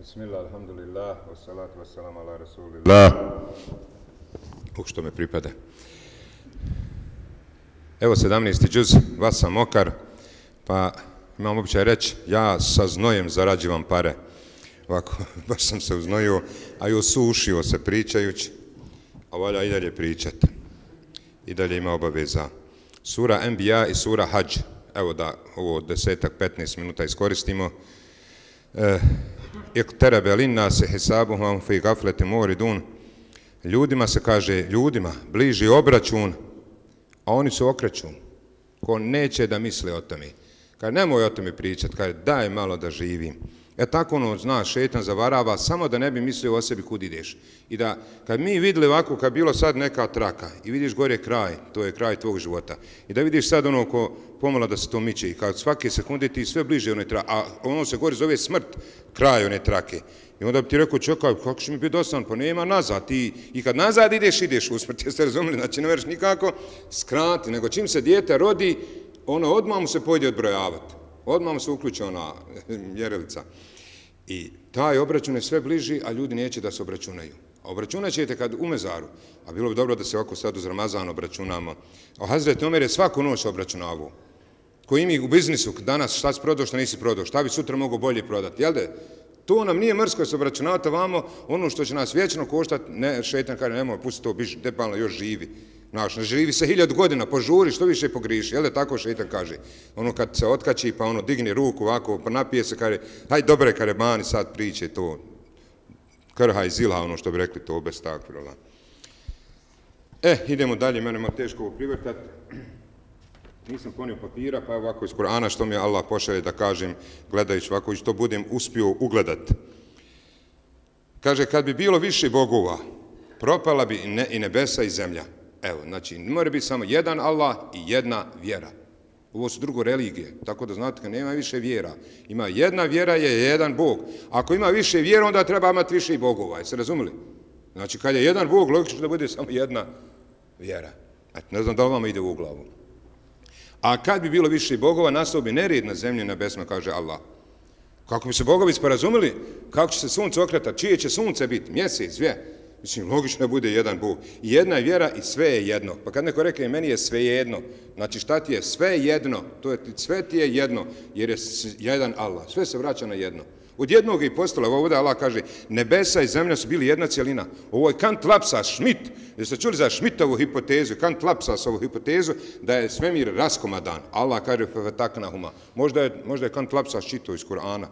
Bismillah, alhamdulillah, wassalatu wassalamu ala rasulillah. Uh, što me pripada. Evo 17. džuz, vas sam mokar, pa imam običaj reći, ja sa znojem zarađivam pare. Ovako, baš sam se uznojio, a i osušio se pričajući, a valja i dalje pričati. I dalje ima obaveza. Sura NBA i sura Hajj. Evo da ovo desetak, 15 minuta iskoristimo. E, iqtaraba lin-nasi hisabuhum fi gafleti moridun. Ljudima se kaže, ljudima, bliži obračun, a oni su okreću. Ko neće da misle o tome. Kad nemoj o tome pričati, kaže, daj malo da živim. E tako ono, znaš, šetan zavarava, samo da ne bi mislio o sebi kud ideš. I da, kad mi videli ovako, kad bilo sad neka traka, i vidiš gore kraj, to je kraj tvog života, i da vidiš sad ono ko pomala da se to miče, i kad svake sekunde ti sve bliže one trake, a ono se gore zove smrt, kraj one trake. I onda bi ti rekao, čekaj, kako će mi biti dosan, pa nema nazad, ti, i kad nazad ideš, ideš u smrt, jeste razumili, znači ne veriš nikako skrati, nego čim se dijete rodi, ono odmah mu se pojde odbrojavati, odmah se uključe ona mjerilica. I taj obračun je sve bliži, a ljudi neće da se obračunaju. A obračunat ćete kad u mezaru, a bilo bi dobro da se ovako sad uz Ramazan obračunamo. A Hazret Omer je svaku noć obračunavu. Koji mi u biznisu danas šta si prodao, šta nisi prodao, šta bi sutra mogo bolje prodati, jel da? To nam nije mrsko se obračunavati vamo, ono što će nas vječno koštati, ne, šetan kaže, nemoj, pusti to, biš depalno, još živi. Znaš, ne živi se hiljad godina, požuri, što više pogriši, jel da tako šeitan kaže? Ono kad se otkači, pa ono digne ruku ovako, pa napije se, kaže, haj dobre kare mani, sad priče to, krha i zila, ono što bi rekli to, bez takve. E, eh, idemo dalje, mene malo teško ovo privrtati. Nisam ponio papira, pa ovako iz Kur'ana, što mi je Allah pošalje da kažem, gledajući ovako, što budem uspio ugledat. Kaže, kad bi bilo više bogova, propala bi i nebesa i zemlja. Evo, znači, mora biti samo jedan Allah i jedna vjera. Ovo su drugo religije, tako da znate, kad nema više vjera, ima jedna vjera je jedan Bog. Ako ima više vjera, onda treba imati više i bogova, jeste razumeli? Znači, kad je jedan Bog, logično da bude samo jedna vjera. Eto, ne znam da li vam ide u glavu. A kad bi bilo više bogova, nastao bi nered na zemlji na besma, kaže Allah. Kako bi se bogovi sporazumili, kako će se sunce okretati, čije će sunce biti, mjesec, zvije, Mislim, logično je bude jedan Bog. I jedna je vjera i sve je jedno. Pa kad neko rekne, meni je sve jedno. Znači, šta ti je? Sve jedno. To je, sve ti je jedno, jer je jedan Allah. Sve se vraća na jedno. Od jednog i postala, ovo ovdje Allah kaže, nebesa i zemlja su bili jedna cijelina. Ovo je Kant Lapsa, Schmidt. Jeste čuli za Schmidtovu hipotezu, Kant Lapsa ovu hipotezu, da je svemir raskomadan. Allah kaže, fe takna huma. Možda je, možda je Kant Lapsa čitao iz Kur'ana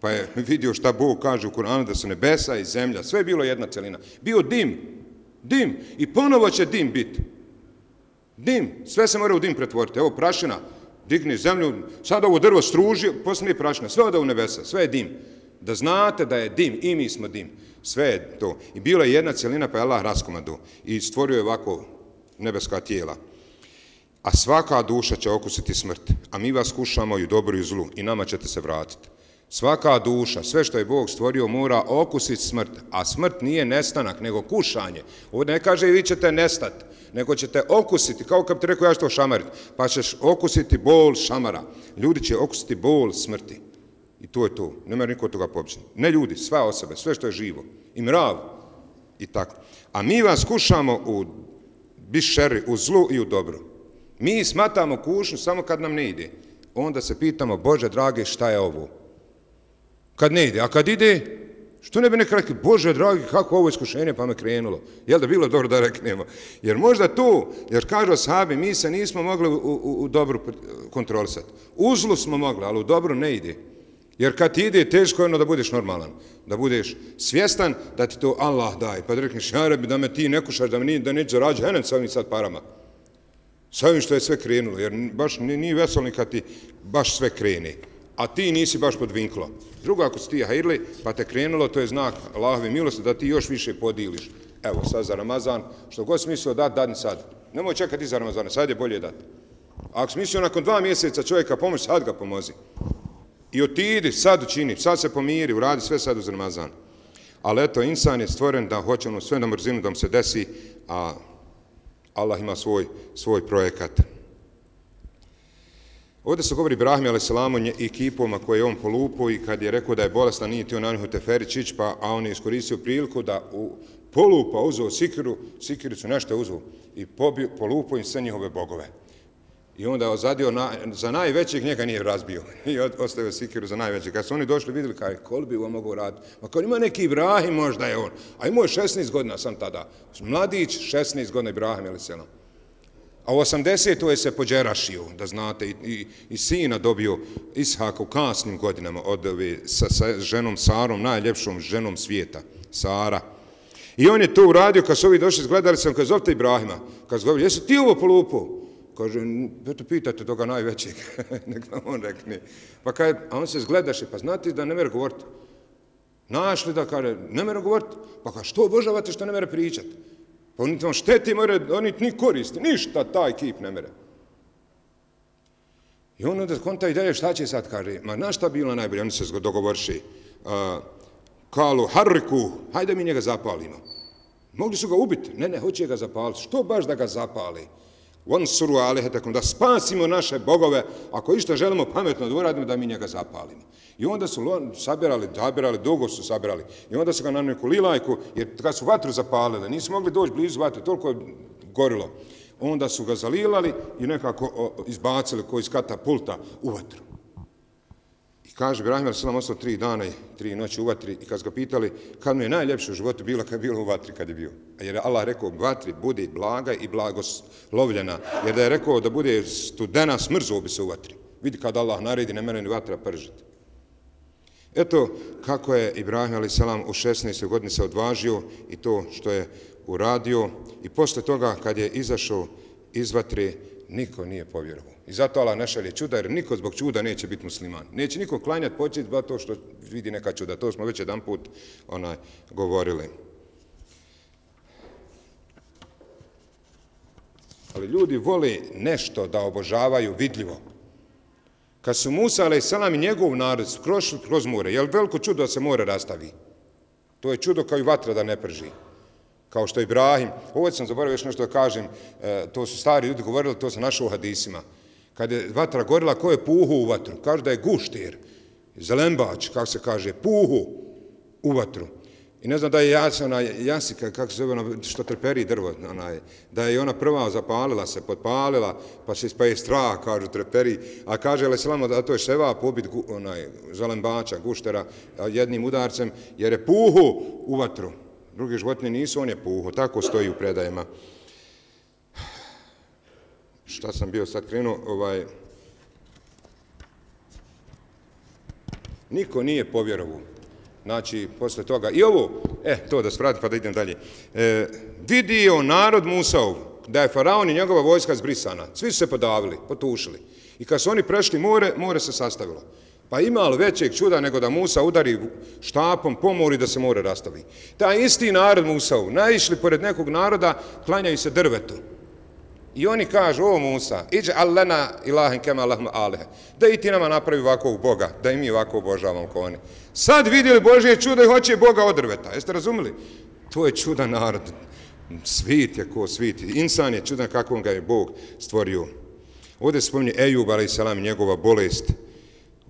pa je vidio šta Bog kaže u Kur'anu da su nebesa i zemlja, sve je bilo jedna celina. Bio dim, dim i ponovo će dim biti. Dim, sve se mora u dim pretvoriti. Evo prašina, digni zemlju, sad ovo drvo struži, postane prašina, sve ode u nebesa, sve je dim. Da znate da je dim i mi smo dim. Sve je to. I bila je jedna celina pa je Allah raskomadu i stvorio je ovako nebeska tijela. A svaka duša će okusiti smrt, a mi vas kušamo i u dobru i u zlu i nama ćete se vratiti. Svaka duša, sve što je Bog stvorio, mora okusiti smrt. A smrt nije nestanak, nego kušanje. Ovdje ne kaže vi ćete nestati, nego ćete okusiti, kao kad ti rekao ja što šamarit, pa ćeš okusiti bol šamara. Ljudi će okusiti bol smrti. I to je to. Nema niko toga pobjeći. Ne ljudi, sva osobe, sve što je živo. I mrav. I tako. A mi vas kušamo u bišeri, u zlu i u dobru. Mi smatamo kušnju samo kad nam ne ide. Onda se pitamo, Bože dragi, šta je ovo? Kad ne ide. A kad ide, što ne bi nekako rekli, Bože dragi, kako ovo iskušenje pa me krenulo. Jel da bilo dobro da reknemo? Jer možda tu, jer kažu sahabi, mi se nismo mogli u, u, u dobru kontrolisati. U zlu smo mogli, ali u dobru ne ide. Jer kad ti ide, teško je ono da budeš normalan. Da budeš svjestan da ti to Allah daje. Pa da rekneš, ja da me ti ne kušaš, da me nije, da neće zarađu, henem sa ovim sad parama. Sa ovim što je sve krenulo. Jer baš nije veselni kad ti baš sve krene a ti nisi baš pod vinklom. Drugo, ako si ti hajrli, pa te krenulo, to je znak Allahove milosti da ti još više podiliš. Evo, sad za Ramazan, što god si mislio dati, dadni sad. Nemoj čekati za Ramazana, sad je bolje dati. Ako si mislio nakon dva mjeseca čovjeka pomoći, sad ga pomozi. I otidi, sad učini, sad se pomiri, uradi sve sad uz Ramazan. Ali eto, insan je stvoren da hoće ono sve na mrzinu da mu se desi, a Allah ima svoj, svoj projekat. Ovdje se govori Ibrahim a.s. i ekipoma koje je on polupo i kad je rekao da je bolestan, nije tio na njih teferić pa, a on je iskoristio priliku da u polupa uzeo sikiru, sikiricu nešto uzeo i pobio, polupo im sve njihove bogove. I onda je ozadio, na, za najvećeg njega nije razbio. I ostavio sikiru za najvećeg. Kad su oni došli, vidjeli kaj, koliko bi ovo mogu raditi? Ma kao ima neki Ibrahim možda je on. A imao je 16 godina sam tada. Mladić, 16 godina Ibrahim, ili se A u 80. je se pođerašio, da znate, i, i, i sina dobio Ishak u kasnim godinama od ove, sa, sa ženom Sarom, najljepšom ženom svijeta, Sara. I on je to uradio, kad su ovi došli, zgledali sam, kad zovite Ibrahima, kad zgovili, jesu ti ovo polupo? Kaže, eto pitate toga najvećeg, nek nam on rekne. Pa kaj, a on se zgledaše, pa znate da ne mere govoriti. Našli da kaže, ne mere govoriti. Pa kaže, što obožavate što ne mere pričati? Pa oni vam šteti, more, oni ni koristi, ništa taj kip ne mere. I on onda konta ideje šta će sad kaže, ma na šta bilo najbolje, oni se dogovorši, uh, kalu, harriku, hajde mi njega zapalimo. Mogli su ga ubiti, ne, ne, hoće ga zapaliti, što baš da ga zapali? On suru alihetekom, da spasimo naše bogove, ako išto želimo pametno da uradimo, da mi njega zapalimo. I onda su sabirali, dabirali, dugo su sabirali. I onda su ga na neku lilajku, jer kad su vatru zapalili, nisu mogli doći blizu vatre, toliko je gorilo. Onda su ga zalilali i nekako izbacili koji iz katapulta u vatru. Kaže, Ibrahim Arsalam ostao tri dana i tri noći u vatri i kad su ga pitali kad mu je najljepše u životu bilo kad je bilo u vatri kad je bio. Jer je Allah rekao, vatri bude blaga i blagoslovljena. Jer da je rekao da bude studena, smrzuo bi se u vatri. Vidi kad Allah naredi, ne mene ni vatra pržiti. Eto kako je Ibrahim a.s. u 16. godini se odvažio i to što je uradio. I posle toga kad je izašao iz vatre, niko nije povjerovao. I zato Allah ne šalje čuda, jer niko zbog čuda neće biti musliman. Neće niko klanjati počet, ba to što vidi neka čuda. To smo već jedan put onaj, govorili. Ali ljudi vole nešto da obožavaju vidljivo. Kad su Musa, ali salam i njegov narod skrošli kroz more, je li veliko čudo da se more rastavi? To je čudo kao i vatra da ne prži. Kao što je Ibrahim. Ovo sam zaboravio još nešto da kažem. E, to su stari ljudi govorili, to sam našao u hadisima. Kad je vatra gorila, ko je puhu u vatru? Kaže da je guštir, zelembač, kako se kaže, puhu u vatru. I ne znam da je jas, ona jasika, kako se zove, ona, što trperi drvo, onaj, da je ona prva zapalila se, potpalila, pa se ispaje strah, kažu trperi, a kaže le slamo da to je ševa pobit gu, onaj, zalembača, guštera, jednim udarcem, jer je puhu u vatru. Drugi životinje nisu, on je puhu, tako stoji u predajima. Šta sam bio sad krenuo, ovaj... Niko nije povjerovu znači, posle toga, i ovo, e, to da spratim pa da idem dalje, e, vidio narod Musaov da je faraon i njegova vojska zbrisana, svi su se podavili, potušili. I kad su oni prešli more, more se sastavilo. Pa ima li većeg čuda nego da Musa udari štapom po mori da se more rastavi. Ta isti narod Musaov, naišli pored nekog naroda, klanjaju se drvetu. I oni kažu, o Musa, iđe allena ilahen kema lahma alehe, da i ti nama napravi ovakvog Boga, da i mi ovako obožavamo ko oni. Sad vidjeli Božje čudo i hoće Boga od drveta. Jeste razumili? To je čudan narod. Svit je ko svit. Insan je čudan kakvom ga je Bog stvorio. Ovdje spominje Ejub, ali i salam, njegova bolest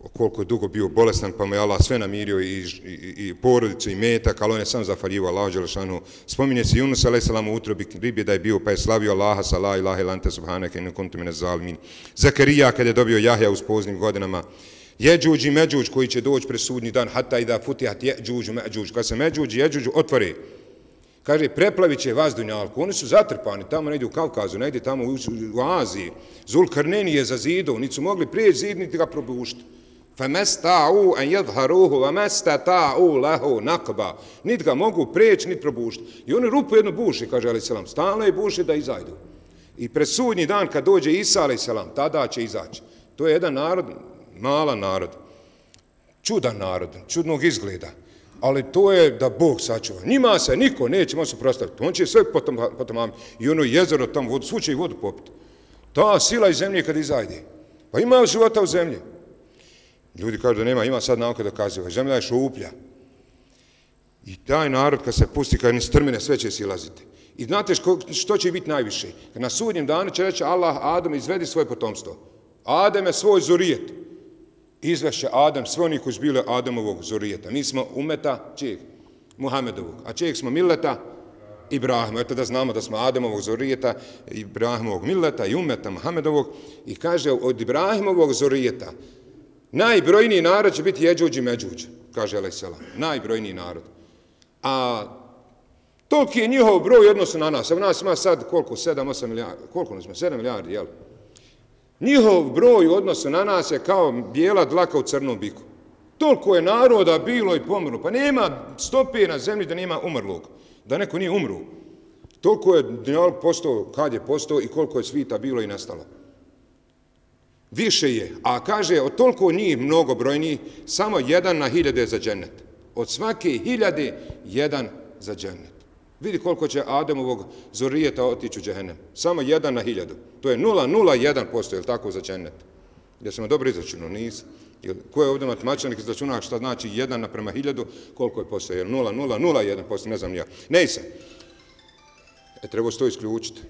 koliko je dugo bio bolestan, pa mu je Allah sve namirio i, i, i porodicu i metak, ali on je sam zafaljivo Allah Đelešanu. Spominje se Yunus a.s. u utrobi ribi da je bio, pa je slavio Allaha sa la ilaha ilante subhanaka inu kuntu mine zalmin. Zakarija kada je dobio Jahja u spoznim godinama. Jeđuđ i Međuđ koji će doći pre sudnji dan, hata i da futihat jeđuđ i Međuđ. Kad se Međuđ i Jeđuđ otvore, kaže, preplavit će vas dunjalku. Oni su zatrpani, tamo negdje u Kavkazu, negdje tamo u, u Aziji. Zulkarneni je za zidom, nisu mogli prije zid, niti ga probušti. فَمَسْتَعُوا أَنْ يَظْهَرُوهُ وَمَسْتَتَعُوا لَهُ نَقْبَا Nit ga mogu preći, nit probušti. I oni rupu jednu buši, kaže Ali Selam, stalno je buši da izajdu. I presudnji dan kad dođe Isa Ali Selam, tada će izaći. To je jedan narod, mala narod, čudan narod, čudnog izgleda. Ali to je da Bog sačuva. Njima se niko neće moći prostaviti. On će sve potom, potom i ono jezero tamo, vodu, svuće i vodu popiti. Ta sila iz zemlje kad izajde. Pa ima života u zemlji. Ljudi kažu da nema, ima sad nauka dokaziva. Zemlja je šuplja. I taj narod kad se pusti, kad ni strmine, sve će silaziti. I znate što će biti najviše? Na sudnjem danu će reći Allah, Adam, izvedi svoje potomstvo. Adem je svoj zorijet. Izvešće Adam sve oni koji su bili Adamovog zorijeta. Mi smo umeta, čijeg? Muhammedovog. A čijeg smo mileta? Ibrahima. Eto da znamo da smo Adamovog zorijeta, Ibrahimovog mileta i umeta Muhammedovog. I kaže, od Ibrahimovog zorijeta, najbrojniji narod će biti Jeđuđ i Međuđ, kaže Alesela. Najbrojniji narod. A toliki je njihov broj odnosu na nas. Evo nas ima sad koliko? 7-8 milijardi. Koliko nas ima? 7 milijardi, jel? Njihov broj u odnosu na nas je kao bijela dlaka u crnom biku. Toliko je naroda bilo i pomrlo. Pa nema stope na zemlji da nema umrlog. Da neko nije umru. Toliko je dnjal postao, kad je postao i koliko je svita bilo i nestalo. Više je. A kaže, od toliko njih mnogobrojni samo jedan na hiljade za džennet. Od svake hiljade, jedan za džennet. Vidi koliko će Ademovog zorijeta otići u džehennem. Samo jedan na hiljadu. To je 0,01%, je li tako za džennet? Ja sam dobro izračunao, nis. Ko je ovdje matemačanik izračunao šta znači jedan naprema hiljadu, koliko je posto? Je 0,001%, ne znam ja. Ne se. E, treba se to isključiti.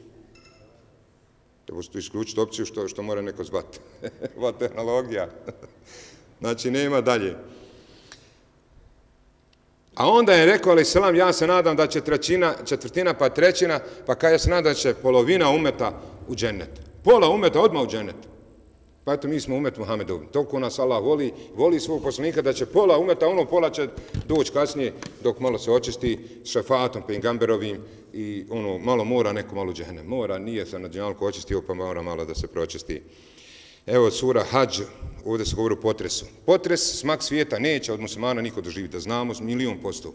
Treba se isključiti opciju što, što mora neko zvati. Ova tehnologija. znači, nema dalje. A onda je rekao, ali selam, ja se nadam da će trećina, četvrtina pa trećina, pa kada ja se nadam da će polovina umeta u džennet. Pola umeta odmah u džennet. Pa eto, mi smo umet Muhammedov. Toliko nas Allah voli, voli svog poslanika da će pola umeta, ono pola će doći kasnije dok malo se očisti s šefatom, pengamberovim i ono, malo mora neko malo džene. Mora, nije se na džanalku očistio, pa mora malo da se pročisti. Evo, sura Hadž, ovdje se govori o potresu. Potres, smak svijeta, neće od muslimana niko doživiti, da znamo, milion posto.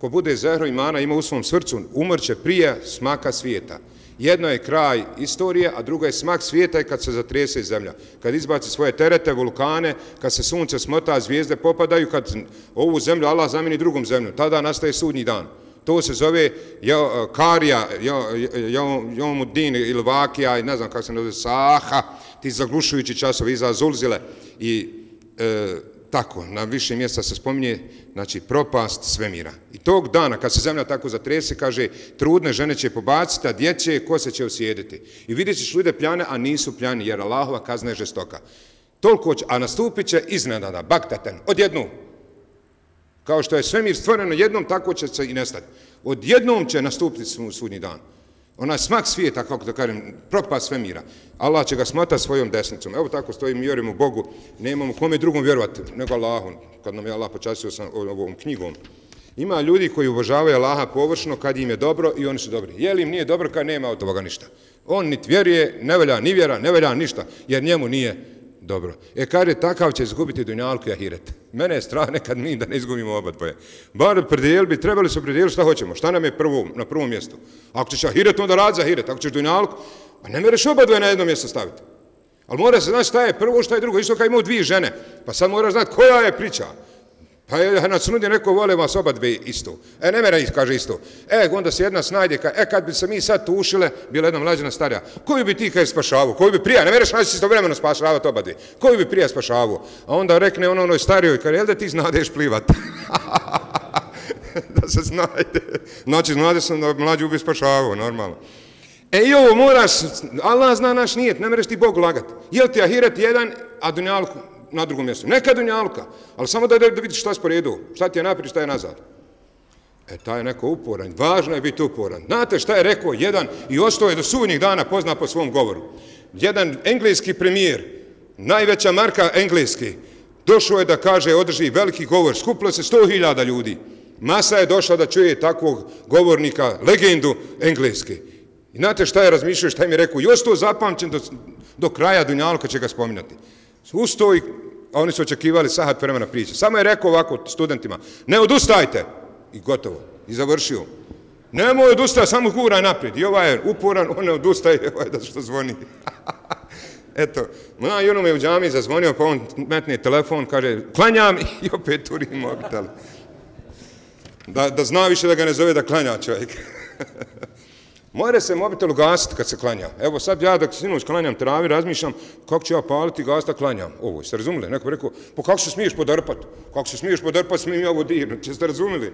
Ko bude zehro imana, ima u svom srcu, umrće prije smaka svijeta. Jedno je kraj istorije, a drugo je smak svijeta i kad se zatrese zemlja. Kad izbaci svoje terete, vulkane, kad se sunce smota, zvijezde popadaju, kad ovu zemlju Allah zameni drugom zemlju, tada nastaje sudnji dan. To se zove eh, Karija, Jomuddin ili Vakija, ne znam kako se nazove, Saha, ti zaglušujući časovi iza Zulzile i e, tako, na više mjesta se spominje, znači, propast svemira. I tog dana, kad se zemlja tako zatrese, kaže, trudne žene će pobaciti, a djeće kose će osjediti. I vidjet ćeš ljude pljane, a nisu pljani, jer Allahova kazna je žestoka. Toliko će, a nastupit će iznenada, baktaten, odjednu. Kao što je svemir stvoreno jednom, tako će se i nestati. Odjednom će nastupiti sudnji dan onaj smak svijeta, kako da kažem, propast svemira. Allah će ga smata svojom desnicom. Evo tako stoji, mi vjerujemo Bogu, nemamo kome drugom vjerovati, nego Allahu, kad nam je Allah počastio sa ovom knjigom. Ima ljudi koji obožavaju Allaha površno kad im je dobro i oni su dobri. Je li im nije dobro kad nema od toga ništa? On niti vjeruje, ne velja ni vjera, ne velja ništa, jer njemu nije dobro. E kad je takav će izgubiti dunjalku i ahiret. Mene je strah nekad mi da ne izgubimo oba dvoje. Bar predijel bi trebali su predijeliti šta hoćemo. Šta nam je prvo, na prvom mjestu? Ako ćeš ahiret, onda rad za ahiret. Ako ćeš dunjalku, pa ne mereš oba dvoje na jedno mjesto staviti. Ali mora se znati šta je prvo, šta je drugo. Isto kao imao dvije žene. Pa sad moraš znati koja je priča. Pa je na cunudi neko vole vas oba dve isto. E, ne mera ih kaže isto. E, onda se jedna snajde, ka, e, kad bi se mi sad tušile, bila jedna mlađena starija, koju bi ti kaj spašavu? Koju bi prija? Ne meraš naći istovremeno spašavati oba dve. Koju bi prija spašavu? A onda rekne ono onoj starijoj, kaže, jel da ti znadeš plivat? da se znajde. Znači, znade sam da mlađu bi spašavu, normalno. E, i ovo moraš, Allah zna naš nijet, ne mereš ti Bogu lagat. Jel ti ahiret jedan, a dunjalku na drugom mjestu. Neka dunjalka, ali samo da, da vidiš šta je sporedu, šta ti je naprijed, šta je nazad. E, taj je neko uporan, važno je biti uporan. Znate šta je rekao jedan i ostao je do suvnjih dana pozna po svom govoru. Jedan engleski premijer, najveća marka engleski, došao je da kaže, održi veliki govor, skupilo se sto hiljada ljudi. Masa je došla da čuje takvog govornika, legendu engleske. I znate šta je razmišljao, šta im je rekao, i ostao zapamćen do, do kraja Dunjalka će ga spominati. Ustao i oni su očekivali sahat vremena priče. Samo je rekao ovako studentima, ne odustajte. I gotovo. I završio. Nemoj odustaj, samo guraj naprijed. I ovaj je uporan, on ne odustaje, ovaj da što zvoni. Eto, na ono me u džami zazvonio, pa on metne telefon, kaže, klanjam i opet urim mobitel. Da, da zna više da ga ne zove da klanja čovjek. Mora se mobitel ugasiti kad se klanja. Evo sad ja dok sinoć klanjam travi, razmišljam kako ću ja paliti gasta klanjam. Ovo, ste razumili? Neko bi rekao, pa po kako se smiješ podrpat? Kako se smiješ podrpat, smijem ja ovo dirnut. Jeste razumili?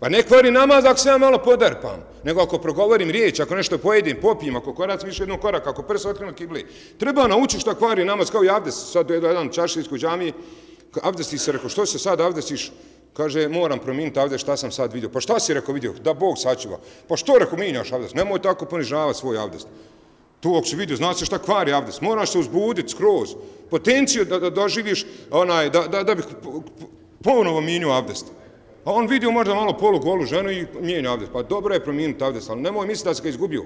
Pa ne kvari namaz ako se ja malo podarpam, nego ako progovorim riječ, ako nešto pojedim, popijem, ako korac više jednog koraka, ako prsa otkrenu kibli. Treba naučiti šta kvari namaz, kao i Avdes, sad do jedan čašlijsku džamiji, Avdes ti se rekao, što se sad Avdesiš? Kaže, moram promijeniti Avdes, šta sam sad vidio? Pa šta si rekao vidio? Da Bog sačiva. Pa što rekao minjaš Avdes? Nemoj tako ponižavati svoj Avdes. Tu ako si vidio, zna se šta kvari Avdes. Moraš se uzbuditi skroz. Potenciju da, da doživiš, onaj, da, da, da bih ponovo minio Avdes. A on vidio možda malo polu golu ženu i mijenja Avdes. Pa dobro je promijeniti Avdes, ali nemoj misliti da se ga izgubio.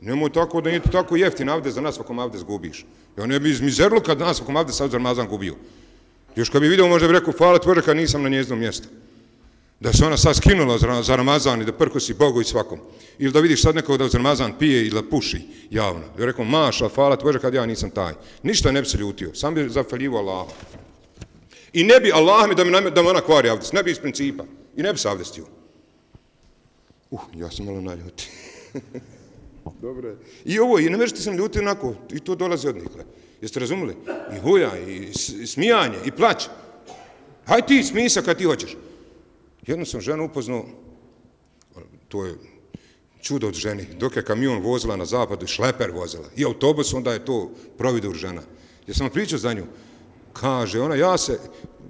Nemoj tako da nije tako jeftin Avdes da nas svakom Avdes gubiš. Ja ne bi iz mizerluka da nas svakom Avdes Avdes Mazan gubio. Još kad bi vidio, možda bi rekao, hvala tvrde kad nisam na njeznom mjestu. Da se ona sad skinula za Ramazan i da prkosi Bogu i svakom. Ili da vidiš sad nekog da za Ramazan pije ili da puši javno. Ja rekao, maša, hvala tvrde kad ja nisam taj. Ništa ne bi se ljutio, sam bi zafaljivo Allah. I ne bi Allah mi da mi, da mi ona kvari avdest, ne bi iz principa. I ne bi se avdestio. Uh, ja sam malo naljuti. Dobre. I ovo, i ne veš ti sam ljuti onako, i to dolazi od nikle. Jeste razumeli? I huja, i smijanje, i plać. Haj ti smisa kad ti hoćeš. Jednom sam ženu upoznao, to je čudo od ženi, dok je kamion vozila na zapadu, šleper vozila, i autobus, onda je to providur žena. Ja sam pričao za nju, kaže, ona, ja se,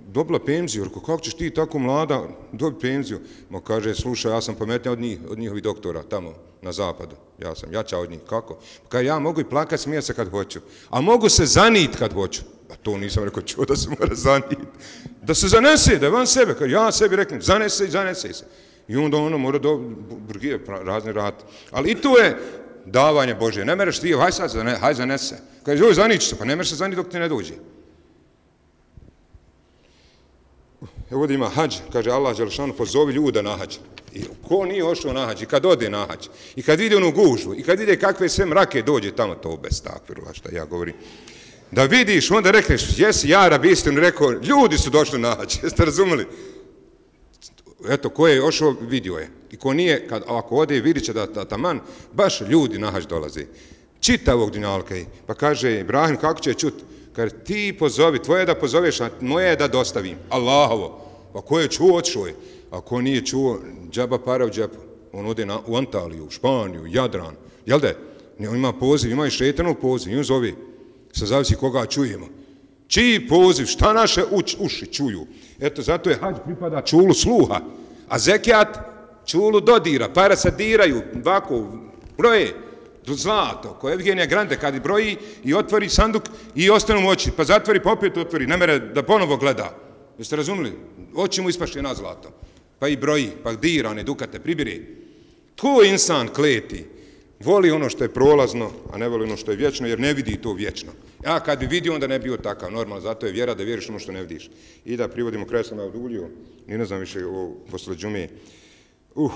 dobila penziju, rekao, kako ćeš ti tako mlada dobiti penziju? Ma kaže, slušaj, ja sam pametnija od njih, od njihovih doktora, tamo, na zapadu. Ja sam jača od njih, kako? Kaže, ja mogu i plakat, smije se kad hoću. A mogu se zanit kad hoću. A to nisam rekao, čuo da se mora zanit. Da se zanese, da je van sebe. Kaže, ja sebi reknem, zanese i zanese se. I onda ono mora do brgije, razni rat. Ali i to je davanje Bože. Ne mereš ti, haj sad, haj zanese. Kaže, joj, zanići se, pa ne mereš se zanit dok ti ne dođe. Evo ovdje ima hađ, kaže Allah Đelšanu, pozovi ljuda na hađ. I ko nije ošao na hađ, i kad ode na hađ, i kad vidi onu gužu, i kad vidi kakve sve mrake dođe tamo, to bez takvirula, šta ja govorim. Da vidiš, onda rekneš, jesi ja rabist, istinu, rekao, ljudi su došli na hađ, jeste razumeli? Eto, ko je ošao, vidio je. I ko nije, kad, ako ode, vidit će da, da taman, baš ljudi na hađ dolaze. Čita ovog dinalka pa kaže, Ibrahim, kako će čuti? Kaže, ti pozovi, tvoje da pozoveš, a moje je da dostavim. Allahovo. A ko je čuo, odšao je. A ko nije čuo, džaba para u džepu. On ode na, u Antaliju, u Španiju, Jadran. Jel da? On ima poziv, ima i šetanov poziv. I on zove, sa zavisi koga čujemo. Čiji poziv, šta naše uč, uši čuju? Eto, zato je hađ pripada čulu sluha. A zekijat čulu dodira, para se diraju, ovako, broje zlato, koje Evgenija Grande kad broji i otvori sanduk i ostane mu oči, pa zatvori, pa opet otvori, ne mere da ponovo gleda. Jeste razumili? Oči mu ispašli na zlato. Pa i broji, pa dira one dukate, pribiri. To insan kleti. Voli ono što je prolazno, a ne voli ono što je vječno, jer ne vidi to vječno. Ja kad bi vidio, onda ne bio takav, normalno, zato je vjera da vjeriš ono što ne vidiš. I da privodimo kraj sam na oduljio, ni ne znam više ovo posle džume. Uh,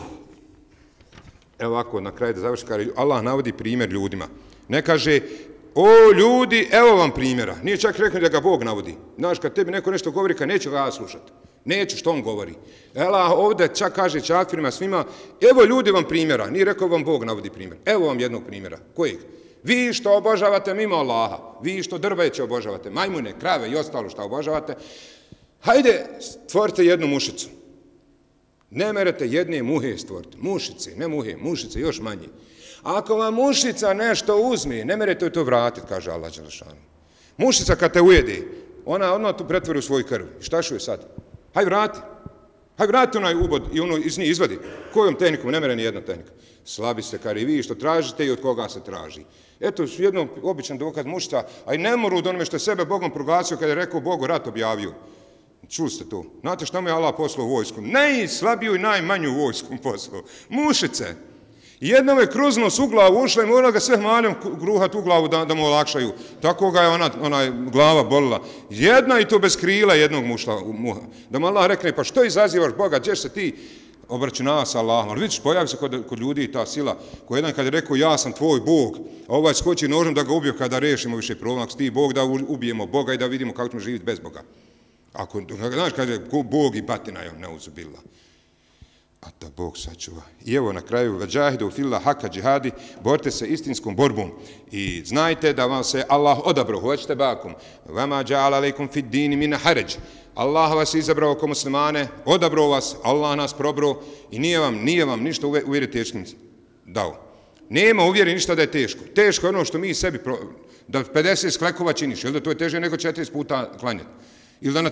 Evo ovako, na kraju da završi, kada Allah navodi primjer ljudima. Ne kaže, o ljudi, evo vam primjera. Nije čak rekao da ga Bog navodi. Znaš, kad tebi neko nešto govori, kad neću ga slušati. Neću što on govori. Ela, ovdje čak kaže čafirima svima, evo ljudi vam primjera. Nije rekao vam Bog navodi primjer. Evo vam jednog primjera. Kojeg? Vi što obožavate mimo Allaha, vi što drveće obožavate, majmune, krave i ostalo što obožavate, hajde, stvorite jednu mušicu. Ne merete jedne muhe stvoriti. Mušice, ne muhe, mušice, još manje. Ako vam mušica nešto uzme, ne merete to vratiti, kaže Allah Đelešanu. Mušica kad te ujede, ona odmah tu pretvori u svoj krv. Šta šu je sad? Haj vrati. Haj vrati onaj ubod i ono iz njih izvadi. Kojom tehnikom? Ne mere ni jedna tehnika. Slabi ste kar i vi što tražite i od koga se traži. Eto, jednom običan dokaz mušica, a i ne moru od onome što je sebe Bogom proglasio kada je rekao Bogu rat objavio. Čuli ste to? Znate šta mi je Allah poslao vojskom? Najslabiju i najmanju vojskom poslao. Mušice. Jednom je kruzno s glavu ušla i morala ga sve maljom gruhat u glavu da, da mu olakšaju. Tako ga je ona, ona glava bolila. Jedna i to bez krila jednog mušla. Muha. Da mu Allah rekne, pa što izazivaš Boga, gdje se ti obračunava sa Allahom? Ali vidiš, pojavi se kod, kod ljudi ta sila. Ko jedan kad je rekao, ja sam tvoj Bog, a ovaj skoči nožem da ga ubio kada rešimo više problem. Ako ti Bog da ubijemo Boga i da vidimo kako ćemo živjeti bez Boga. Ako, znaš, kaže, ko Bog i batina je, neuzubila. A da Bog sačuva. I evo na kraju, vađahidu fila haka džihadi, borite se istinskom borbom. I znajte da vam se Allah odabro, hoćete bakom. Vama džala alaikum fid dini mina haređ. Allah vas izabrao kao muslimane, odabro vas, Allah nas probro i nije vam, nije vam ništa uvjeri teškim dao. Nema uvjeri ništa da je teško. Teško je ono što mi sebi, pro... da 50 sklekova činiš, ili da to je teže nego 40 puta klanjati. Ili da na